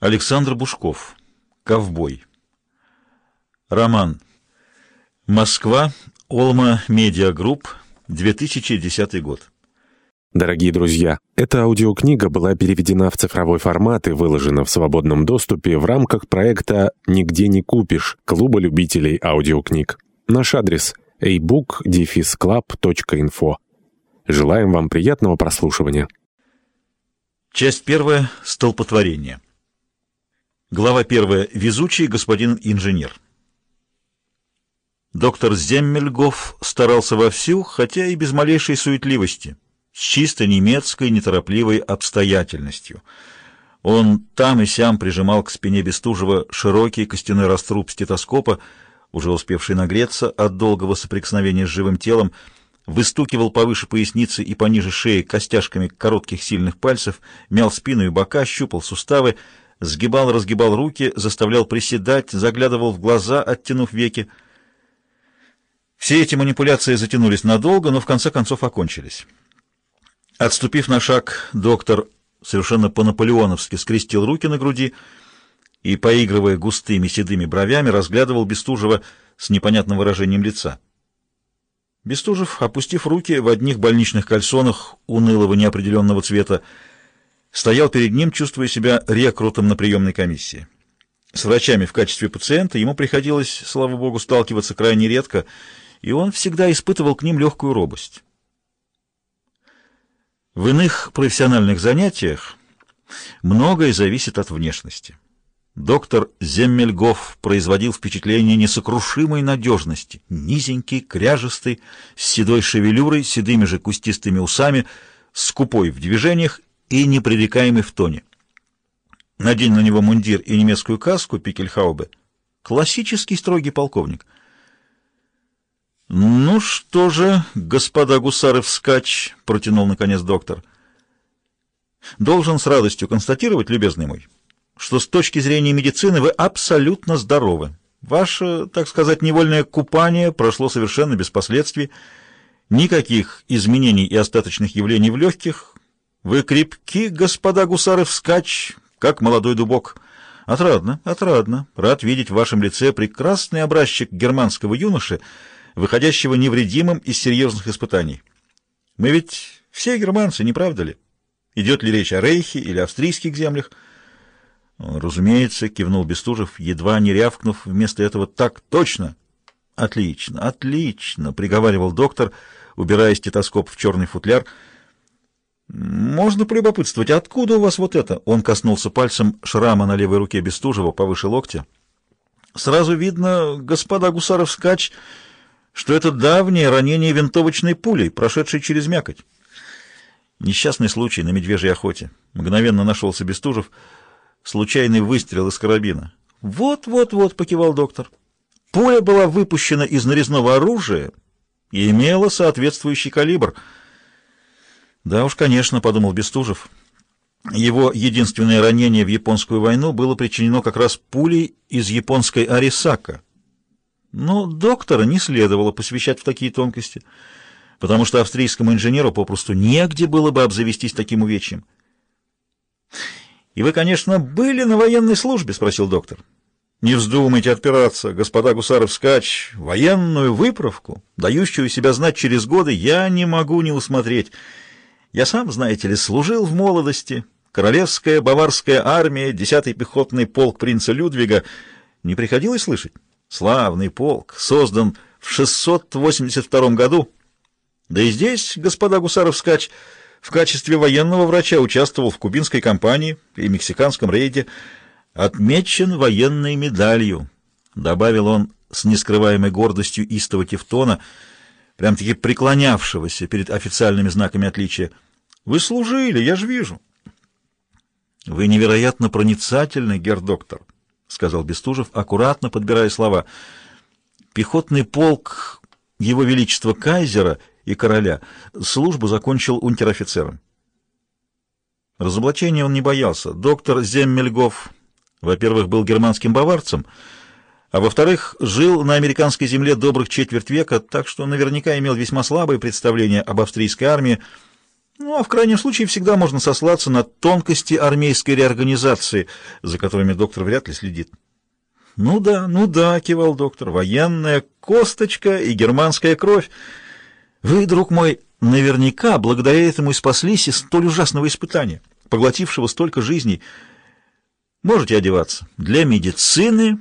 Александр Бушков. Ковбой. Роман. Москва. Олма Медиагрупп. 2010 год. Дорогие друзья, эта аудиокнига была переведена в цифровой формат и выложена в свободном доступе в рамках проекта «Нигде не купишь» Клуба любителей аудиокниг. Наш адрес – ebook-club.info. Желаем вам приятного прослушивания. Часть первая. Столпотворение. Глава первая. Везучий господин инженер. Доктор Земмельгоф старался вовсю, хотя и без малейшей суетливости, с чисто немецкой неторопливой обстоятельностью. Он там и сям прижимал к спине Бестужева широкий костяной раструб стетоскопа, уже успевший нагреться от долгого соприкосновения с живым телом, выстукивал повыше поясницы и пониже шеи костяшками коротких сильных пальцев, мял спину и бока, щупал суставы, сгибал-разгибал руки, заставлял приседать, заглядывал в глаза, оттянув веки. Все эти манипуляции затянулись надолго, но в конце концов окончились. Отступив на шаг, доктор совершенно по-наполеоновски скрестил руки на груди и, поигрывая густыми седыми бровями, разглядывал Бестужева с непонятным выражением лица. Бестужев, опустив руки в одних больничных кальсонах унылого неопределенного цвета, стоял перед ним, чувствуя себя рекрутом на приемной комиссии. С врачами в качестве пациента ему приходилось, слава богу, сталкиваться крайне редко, и он всегда испытывал к ним легкую робость. В иных профессиональных занятиях многое зависит от внешности. Доктор Земмельгоф производил впечатление несокрушимой надежности. Низенький, кряжестый, с седой шевелюрой, седыми же кустистыми усами, скупой в движениях и непререкаемый в тоне. Надень на него мундир и немецкую каску Пикельхаубе. Классический строгий полковник. «Ну что же, господа гусары вскачь», — протянул наконец доктор. «Должен с радостью констатировать, любезный мой, что с точки зрения медицины вы абсолютно здоровы. Ваше, так сказать, невольное купание прошло совершенно без последствий. Никаких изменений и остаточных явлений в легких, вы крепки, господа гусары, вскачь, как молодой дубок. Отрадно, отрадно. Рад видеть в вашем лице прекрасный образчик германского юноши, выходящего невредимым из серьезных испытаний. Мы ведь все германцы, не правда ли? Идет ли речь о Рейхе или австрийских землях? Разумеется, кивнул Бестужев, едва не рявкнув вместо этого так точно. Отлично, отлично, приговаривал доктор, убирая стетоскоп в черный футляр — «Можно полюбопытствовать, откуда у вас вот это?» Он коснулся пальцем шрама на левой руке Бестужева повыше локтя. «Сразу видно, господа гусаров скач, что это давнее ранение винтовочной пулей, прошедшей через мякоть». Несчастный случай на медвежьей охоте. Мгновенно нашелся Бестужев. Случайный выстрел из карабина. «Вот-вот-вот», — покивал доктор. «Пуля была выпущена из нарезного оружия и имела соответствующий калибр — да уж, конечно, подумал Бестужев. Его единственное ранение в японскую войну было причинено как раз пулей из японской Арисака. Но доктора не следовало посвящать в такие тонкости, потому что австрийскому инженеру попросту негде было бы обзавестись таким увечьем. «И вы, конечно, были на военной службе?» — спросил доктор. «Не вздумайте отпираться, господа гусаров скач, военную выправку, дающую себя знать через годы, я не могу не усмотреть». Я сам, знаете ли, служил в молодости. Королевская баварская армия, десятый пехотный полк принца Людвига. Не приходилось слышать? Славный полк, создан в 682 году. Да и здесь, господа Гусаров-Скач, в качестве военного врача участвовал в кубинской кампании и мексиканском рейде. Отмечен военной медалью, добавил он с нескрываемой гордостью истого Тевтона — прям-таки преклонявшегося перед официальными знаками отличия. «Вы служили, я же вижу». «Вы невероятно проницательный, герр-доктор», — сказал Бестужев, аккуратно подбирая слова. «Пехотный полк Его Величества Кайзера и короля службу закончил унтер-офицером». Разоблачения он не боялся. Доктор Земмельгоф, во-первых, был германским баварцем — а во-вторых, жил на американской земле добрых четверть века, так что наверняка имел весьма слабое представление об австрийской армии, Ну, а в крайнем случае всегда можно сослаться на тонкости армейской реорганизации, за которыми доктор вряд ли следит. «Ну да, ну да», — кивал доктор, — «военная косточка и германская кровь. Вы, друг мой, наверняка благодаря этому и спаслись из столь ужасного испытания, поглотившего столько жизней. Можете одеваться. Для медицины